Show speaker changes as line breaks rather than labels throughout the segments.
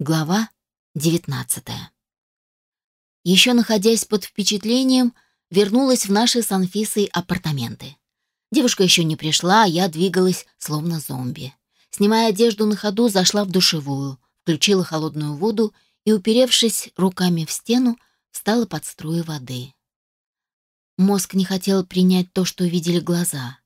Глава 19. Еще находясь под впечатлением, вернулась в наши с Анфисой апартаменты. Девушка еще не пришла, а я двигалась словно зомби. Снимая одежду на ходу, зашла в душевую, включила холодную воду и, уперевшись руками в стену, встала под струи воды. Мозг не хотел принять то, что видели глаза.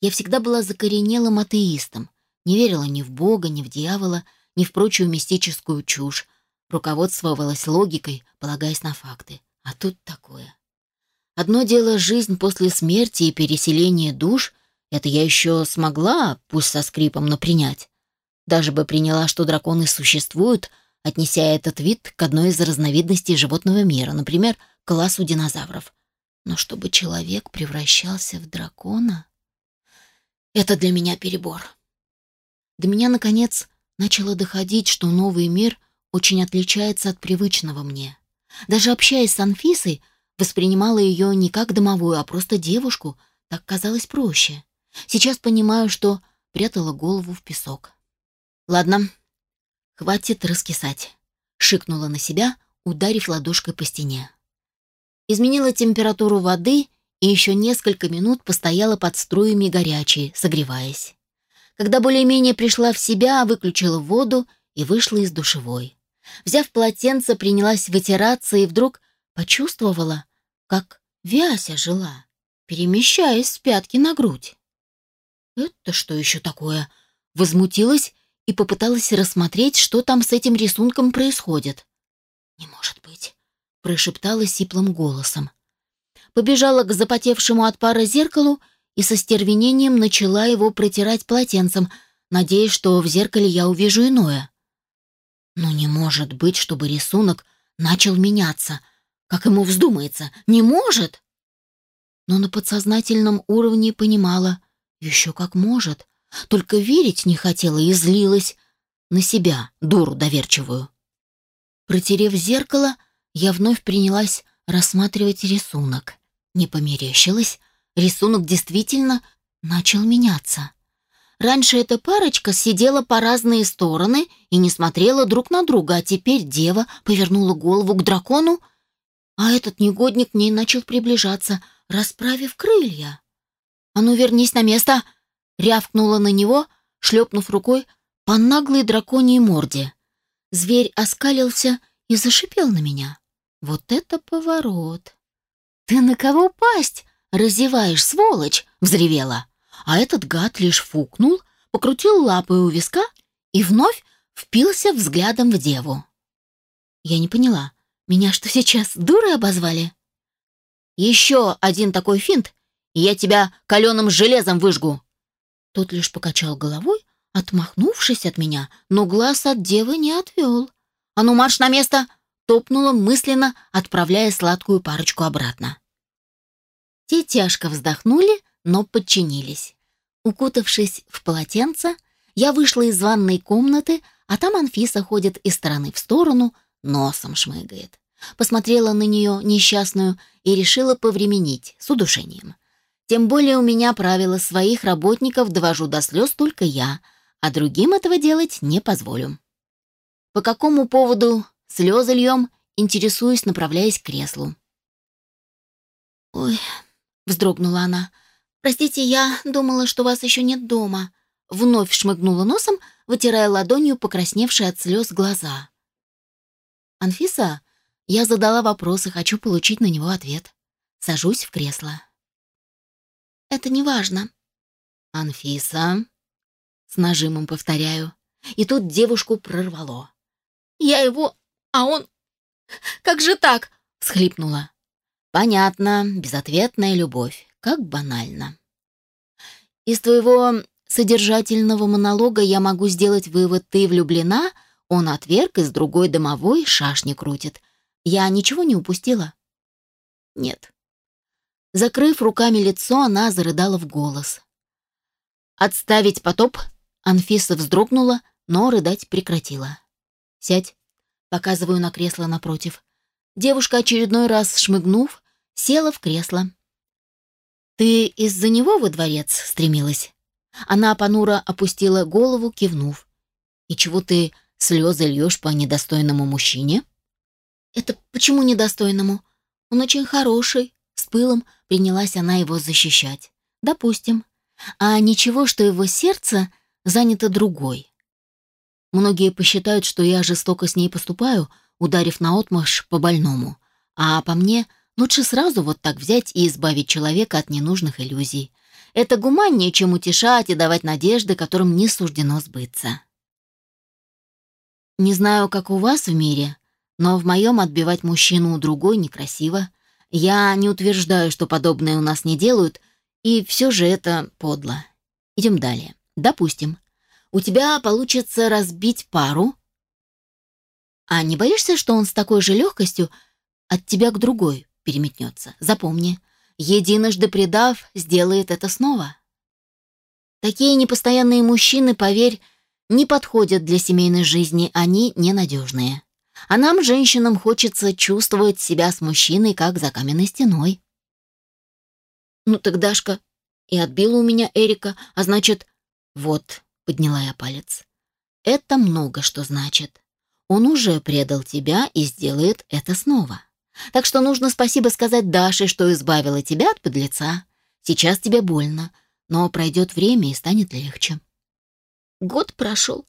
Я всегда была закоренелым атеистом, не верила ни в Бога, ни в дьявола, ни в прочую мистическую чушь, руководствовалась логикой, полагаясь на факты. А тут такое. Одно дело жизнь после смерти и переселение душ, это я еще смогла, пусть со скрипом, но принять. Даже бы приняла, что драконы существуют, отнеся этот вид к одной из разновидностей животного мира, например, к классу динозавров. Но чтобы человек превращался в дракона... Это для меня перебор. До меня, наконец, начало доходить, что новый мир очень отличается от привычного мне. Даже общаясь с Анфисой, воспринимала ее не как домовую, а просто девушку, так казалось проще. Сейчас понимаю, что прятала голову в песок. «Ладно, хватит раскисать», — шикнула на себя, ударив ладошкой по стене. Изменила температуру воды и еще несколько минут постояла под струями горячей, согреваясь. Когда более-менее пришла в себя, выключила воду и вышла из душевой. Взяв полотенце, принялась вытираться и вдруг почувствовала, как вязь ожила, перемещаясь с пятки на грудь. «Это что еще такое?» Возмутилась и попыталась рассмотреть, что там с этим рисунком происходит. «Не может быть», — прошептала сиплым голосом. Побежала к запотевшему от пара зеркалу и со стервенением начала его протирать полотенцем, надеясь, что в зеркале я увижу иное. Но не может быть, чтобы рисунок начал меняться, как ему вздумается. Не может! Но на подсознательном уровне понимала, еще как может, только верить не хотела и злилась на себя, дуру доверчивую. Протерев зеркало, я вновь принялась рассматривать рисунок. Не померещилась, рисунок действительно начал меняться. Раньше эта парочка сидела по разные стороны и не смотрела друг на друга, а теперь дева повернула голову к дракону, а этот негодник к ней начал приближаться, расправив крылья. «А ну, вернись на место!» — рявкнула на него, шлепнув рукой по наглой драконьей морде. Зверь оскалился и зашипел на меня. «Вот это поворот!» «Ты на кого пасть?» Разеваешь, сволочь!» — взревела. А этот гад лишь фукнул, покрутил лапой у виска и вновь впился взглядом в деву. Я не поняла, меня что сейчас дурой обозвали? «Еще один такой финт, и я тебя каленым железом выжгу!» Тот лишь покачал головой, отмахнувшись от меня, но глаз от девы не отвел. «А ну марш на место!» — топнула мысленно, отправляя сладкую парочку обратно. Те тяжко вздохнули, но подчинились. Укутавшись в полотенце, я вышла из ванной комнаты, а там Анфиса ходит из стороны в сторону, носом шмыгает. Посмотрела на нее несчастную и решила повременить с удушением. Тем более у меня правило своих работников довожу до слез только я, а другим этого делать не позволю. По какому поводу слезы льем, интересуюсь, направляясь к креслу. «Ой, вздрогнула она. Простите, я думала, что вас еще нет дома. Вновь шмыгнула носом, вытирая ладонью покрасневшие от слез глаза. Анфиса, я задала вопрос и хочу получить на него ответ. Сажусь в кресло. Это не важно. Анфиса, с нажимом повторяю. И тут девушку прорвало. Я его, а он... Как же так? всхлипнула. Понятно, безответная любовь. Как банально. Из твоего содержательного монолога я могу сделать вывод, ты влюблена, он отверг, из другой домовой шашни крутит. Я ничего не упустила? Нет. Закрыв руками лицо, она зарыдала в голос. «Отставить потоп?» Анфиса вздрогнула, но рыдать прекратила. «Сядь», — показываю на кресло напротив. Девушка, очередной раз шмыгнув, села в кресло. «Ты из-за него во дворец стремилась?» Она понуро опустила голову, кивнув. «И чего ты слезы льешь по недостойному мужчине? Это почему недостойному? Он очень хороший. С пылом принялась она его защищать. Допустим. А ничего, что его сердце занято другой. Многие посчитают, что я жестоко с ней поступаю, ударив наотмашь по больному. А по мне, лучше сразу вот так взять и избавить человека от ненужных иллюзий. Это гуманнее, чем утешать и давать надежды, которым не суждено сбыться. Не знаю, как у вас в мире, но в моем отбивать мужчину у другой некрасиво. Я не утверждаю, что подобное у нас не делают, и все же это подло. Идем далее. Допустим, у тебя получится разбить пару, а не боишься, что он с такой же легкостью от тебя к другой переметнется? Запомни, единожды предав, сделает это снова. Такие непостоянные мужчины, поверь, не подходят для семейной жизни, они ненадежные. А нам, женщинам, хочется чувствовать себя с мужчиной, как за каменной стеной. Ну так Дашка и отбила у меня Эрика, а значит, вот, подняла я палец. Это много что значит. Он уже предал тебя и сделает это снова. Так что нужно спасибо сказать Даше, что избавила тебя от подлеца. Сейчас тебе больно, но пройдет время и станет легче. Год прошел,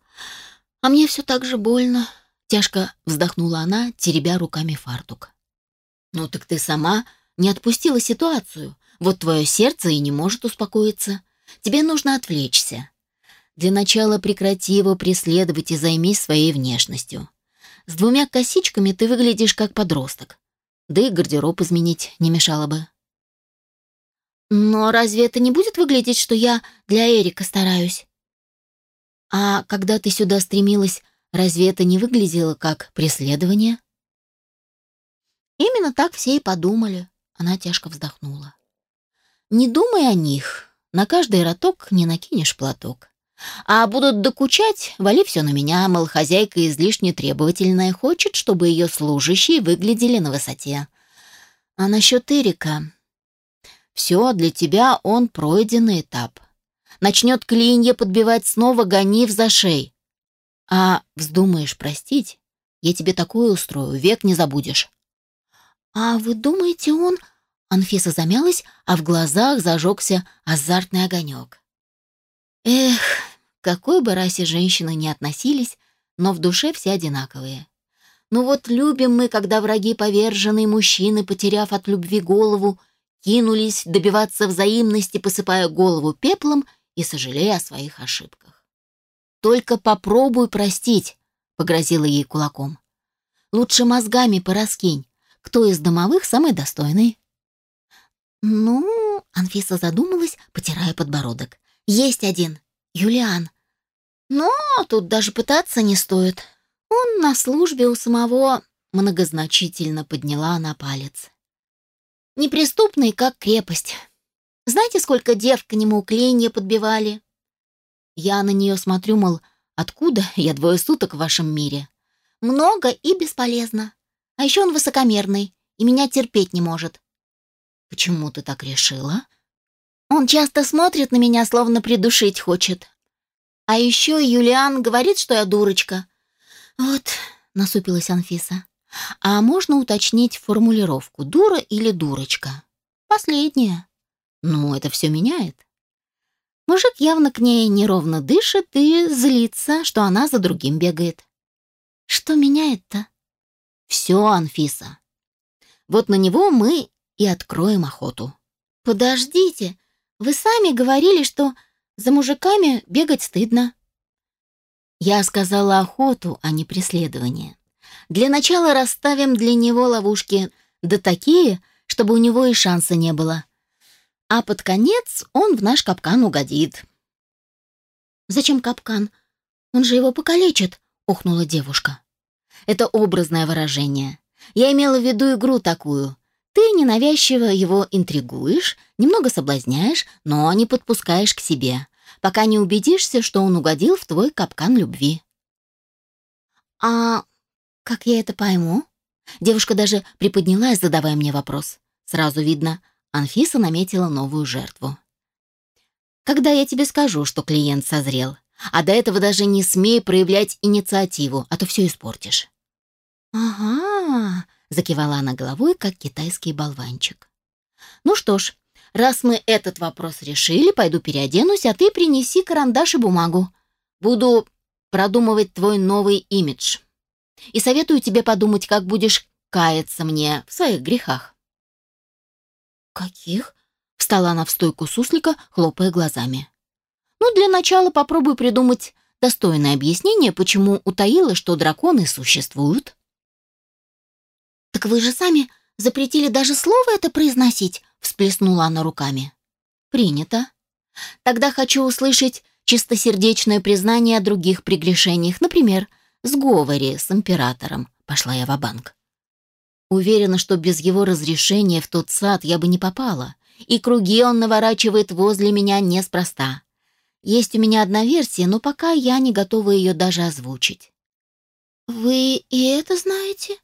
а мне все так же больно. Тяжко вздохнула она, теребя руками фартук. Ну так ты сама не отпустила ситуацию. Вот твое сердце и не может успокоиться. Тебе нужно отвлечься. Для начала прекрати его преследовать и займись своей внешностью. С двумя косичками ты выглядишь как подросток. Да и гардероб изменить не мешало бы. Но разве это не будет выглядеть, что я для Эрика стараюсь? А когда ты сюда стремилась, разве это не выглядело как преследование? Именно так все и подумали. Она тяжко вздохнула. Не думай о них. На каждый роток не накинешь платок. А будут докучать, вали все на меня, мол, хозяйка излишне требовательная, хочет, чтобы ее служащие выглядели на высоте. А насчет Эрика... Все, для тебя он пройденный этап. Начнет клинья подбивать снова, гони в зашей. А вздумаешь простить, я тебе такое устрою, век не забудешь. А вы думаете, он... Анфиса замялась, а в глазах зажегся азартный огонек. Эх, какой бы расе женщины ни относились, но в душе все одинаковые. Ну вот любим мы, когда враги поверженные мужчины, потеряв от любви голову, кинулись добиваться взаимности, посыпая голову пеплом и сожалея о своих ошибках. «Только попробуй простить», — погрозила ей кулаком. «Лучше мозгами пораскинь, кто из домовых самый достойный». «Ну...» — Анфиса задумалась, потирая подбородок. Есть один, Юлиан. Но тут даже пытаться не стоит. Он на службе у самого многозначительно подняла на палец. Неприступный, как крепость. Знаете, сколько дев к нему клейнья подбивали? Я на нее смотрю, мол, откуда я двое суток в вашем мире? Много и бесполезно. А еще он высокомерный и меня терпеть не может. Почему ты так решила? Он часто смотрит на меня, словно придушить хочет. А еще Юлиан говорит, что я дурочка. Вот, насупилась Анфиса. А можно уточнить формулировку «дура» или «дурочка»? Последняя. Ну, это все меняет. Мужик явно к ней неровно дышит и злится, что она за другим бегает. Что меняет-то? Все, Анфиса. Вот на него мы и откроем охоту. Подождите, вы сами говорили, что за мужиками бегать стыдно. Я сказала охоту, а не преследование. Для начала расставим для него ловушки, да такие, чтобы у него и шанса не было. А под конец он в наш капкан угодит. «Зачем капкан? Он же его покалечит», — ухнула девушка. «Это образное выражение. Я имела в виду игру такую. Ты ненавязчиво его интригуешь, немного соблазняешь, но не подпускаешь к себе, пока не убедишься, что он угодил в твой капкан любви. А как я это пойму? Девушка даже приподнялась, задавая мне вопрос. Сразу видно, Анфиса наметила новую жертву. Когда я тебе скажу, что клиент созрел, А до этого даже не смей проявлять инициативу, а то все испортишь».
«Ага», — закивала она головой, как китайский болванчик.
«Ну что ж, раз мы этот вопрос решили, пойду переоденусь, а ты принеси карандаш и бумагу. Буду продумывать твой новый имидж. И советую тебе подумать, как будешь каяться мне в своих грехах».
«Каких?»
— встала она в стойку суслика, хлопая глазами. «Ну, для начала попробуй придумать достойное объяснение, почему утаила, что драконы существуют».
«Так вы же сами запретили даже слово это произносить», — всплеснула она руками.
«Принято. Тогда хочу услышать чистосердечное признание о других прегрешениях, например, сговоре с императором», — пошла я в банк Уверена, что без его разрешения в тот сад я бы не попала, и круги он наворачивает возле меня неспроста. Есть у меня одна версия, но пока я не готова ее даже озвучить.
«Вы и это знаете?»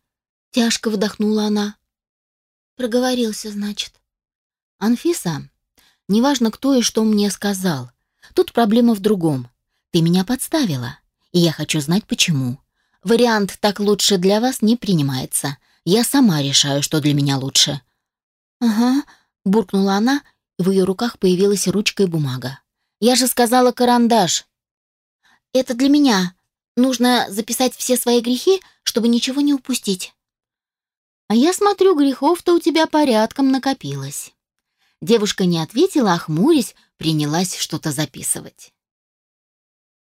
Тяжко вдохнула она. Проговорился, значит.
Анфиса, неважно, кто и что мне сказал. Тут проблема в другом. Ты меня подставила, и я хочу знать, почему. Вариант «так лучше для вас» не принимается. Я сама решаю, что для меня лучше.
«Ага», — буркнула она, и в ее руках появилась ручка и бумага. «Я же сказала карандаш». «Это для меня. Нужно записать все свои грехи, чтобы ничего не упустить».
А я смотрю, грехов-то у тебя порядком накопилось. Девушка не ответила, а хмурясь, принялась что-то записывать.